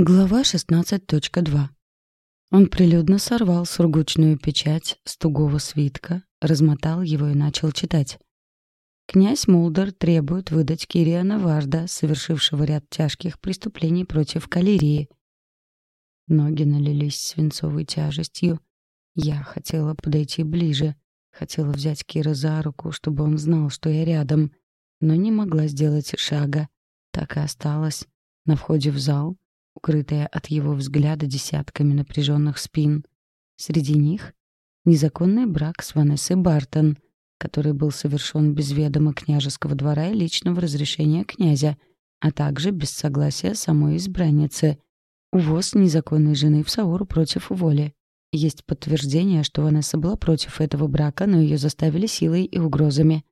Глава 16.2 Он прилюдно сорвал сургучную печать с тугого свитка, размотал его и начал читать. Князь Мулдер требует выдать Кириана Варда, совершившего ряд тяжких преступлений против Калирии. Ноги налились свинцовой тяжестью. Я хотела подойти ближе, хотела взять Кира за руку, чтобы он знал, что я рядом, но не могла сделать шага. Так и осталась на входе в зал — укрытая от его взгляда десятками напряженных спин. Среди них незаконный брак с Ванессой Бартон, который был совершен без ведома княжеского двора и личного разрешения князя, а также без согласия самой избранницы. Увоз незаконной жены в Сауру против воли. Есть подтверждение, что Ванесса была против этого брака, но ее заставили силой и угрозами.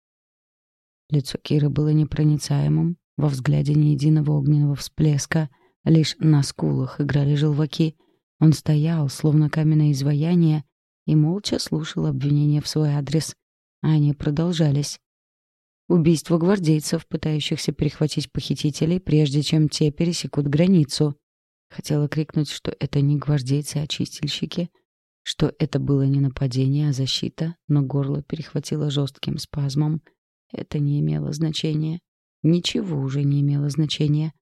Лицо Киры было непроницаемым, во взгляде ни единого огненного всплеска — Лишь на скулах играли желваки. Он стоял, словно каменное изваяние, и молча слушал обвинения в свой адрес. Они продолжались. Убийство гвардейцев, пытающихся перехватить похитителей, прежде чем те пересекут границу. Хотела крикнуть, что это не гвардейцы, а чистильщики, что это было не нападение, а защита, но горло перехватило жестким спазмом. Это не имело значения. Ничего уже не имело значения.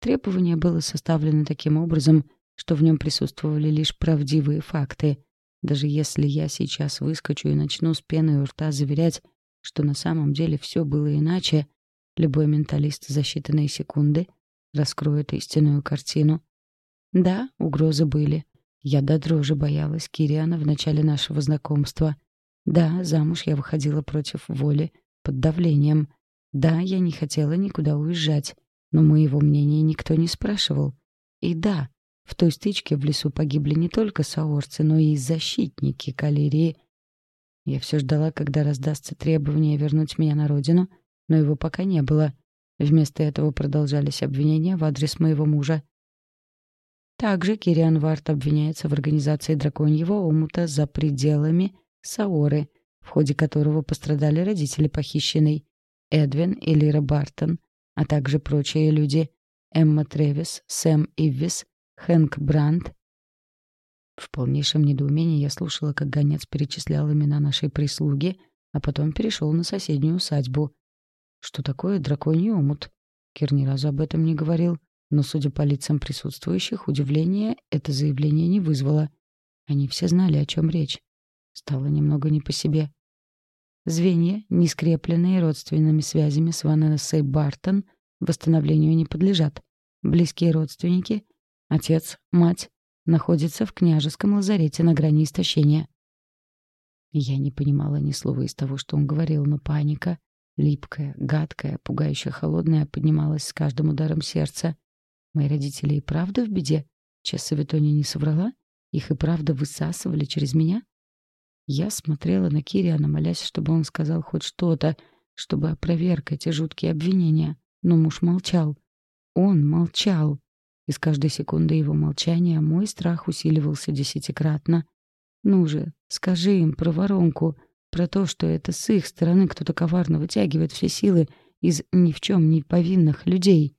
Требование было составлено таким образом, что в нем присутствовали лишь правдивые факты. Даже если я сейчас выскочу и начну с пеной у рта заверять, что на самом деле все было иначе, любой менталист за считанные секунды раскроет истинную картину. Да, угрозы были. Я до дрожи боялась Кириана в начале нашего знакомства. Да, замуж я выходила против воли, под давлением. Да, я не хотела никуда уезжать но моего мнения никто не спрашивал. И да, в той стычке в лесу погибли не только саорцы, но и защитники калерии. Я все ждала, когда раздастся требование вернуть меня на родину, но его пока не было. Вместо этого продолжались обвинения в адрес моего мужа. Также Кириан Варт обвиняется в организации драконьего омута за пределами Саоры, в ходе которого пострадали родители похищенной, Эдвин и Лира Бартон, а также прочие люди Эмма Тревис, Сэм Иввис, Хэнк Брандт. В полнейшем недоумении я слушала, как гонец перечислял имена нашей прислуги, а потом перешел на соседнюю усадьбу. Что такое драконий омут? Кир ни разу об этом не говорил, но, судя по лицам присутствующих, удивление это заявление не вызвало. Они все знали, о чем речь. Стало немного не по себе. Звенья, не скрепленные родственными связями с Ванессой Бартон, восстановлению не подлежат. Близкие родственники, отец, мать, находятся в княжеском лазарете на грани истощения. Я не понимала ни слова из того, что он говорил, но паника, липкая, гадкая, пугающе холодная, поднималась с каждым ударом сердца. Мои родители и правда в беде? Чесса Витония не соврала? Их и правда высасывали через меня? Я смотрела на Кириана, молясь, чтобы он сказал хоть что-то, чтобы опроверг эти жуткие обвинения. Но муж молчал. Он молчал. И с каждой секунды его молчания мой страх усиливался десятикратно. «Ну же, скажи им про воронку, про то, что это с их стороны кто-то коварно вытягивает все силы из ни в чем не повинных людей».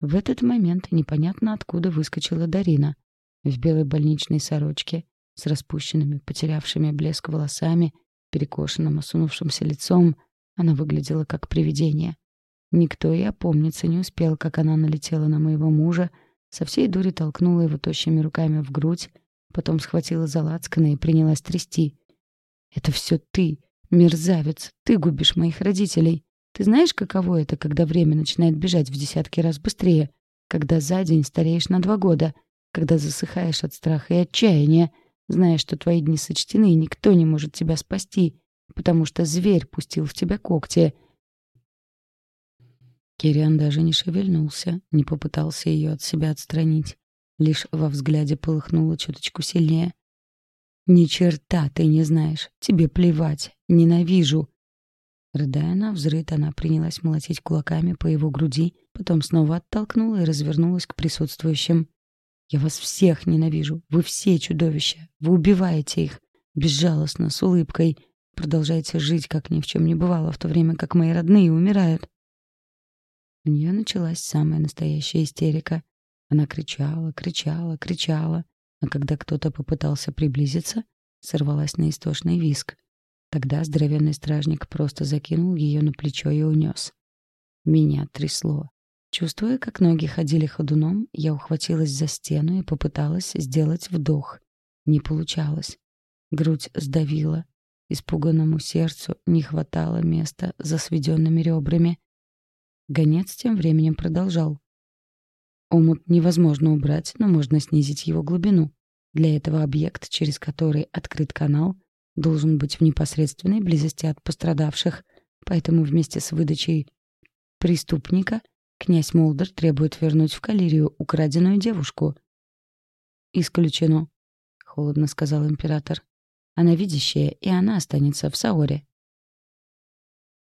В этот момент непонятно откуда выскочила Дарина в белой больничной сорочке, с распущенными, потерявшими блеск волосами, перекошенным, осунувшимся лицом. Она выглядела как привидение. Никто и опомниться не успел, как она налетела на моего мужа, со всей дури толкнула его тощими руками в грудь, потом схватила за лацканы и принялась трясти. «Это все ты, мерзавец, ты губишь моих родителей. Ты знаешь, каково это, когда время начинает бежать в десятки раз быстрее, когда за день стареешь на два года, когда засыхаешь от страха и отчаяния, зная, что твои дни сочтены, и никто не может тебя спасти, потому что зверь пустил в тебя когти. Кириан даже не шевельнулся, не попытался ее от себя отстранить. Лишь во взгляде полыхнуло чуточку сильнее. «Ни черта ты не знаешь. Тебе плевать. Ненавижу». Рыдая на взрыт, она принялась молотить кулаками по его груди, потом снова оттолкнула и развернулась к присутствующим. Я вас всех ненавижу. Вы все чудовища. Вы убиваете их. Безжалостно, с улыбкой. Продолжаете жить, как ни в чем не бывало, в то время как мои родные умирают. У нее началась самая настоящая истерика. Она кричала, кричала, кричала, а когда кто-то попытался приблизиться, сорвалась на истошный виск. Тогда здоровенный стражник просто закинул ее на плечо и унес. Меня трясло. Чувствуя, как ноги ходили ходуном, я ухватилась за стену и попыталась сделать вдох. Не получалось. Грудь сдавила. Испуганному сердцу не хватало места за сведенными ребрами. Гонец тем временем продолжал. Омут невозможно убрать, но можно снизить его глубину. Для этого объект, через который открыт канал, должен быть в непосредственной близости от пострадавших, поэтому вместе с выдачей преступника князь Молдер требует вернуть в Калирию украденную девушку. «Исключено», — холодно сказал император. «Она видящая, и она останется в Саоре».